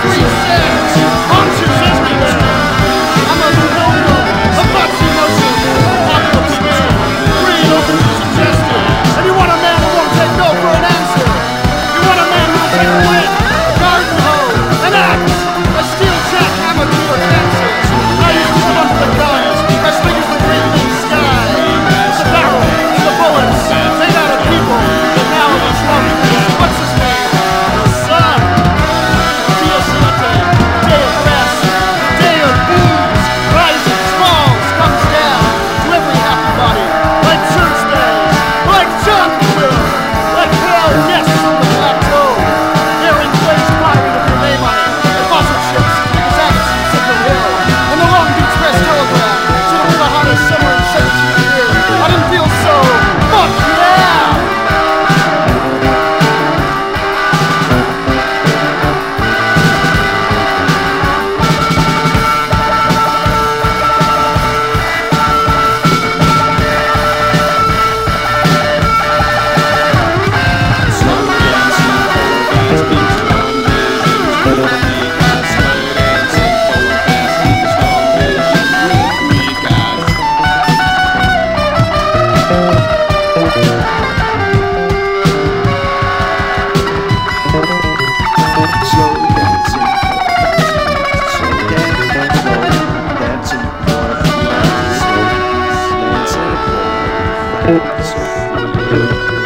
Christian. Música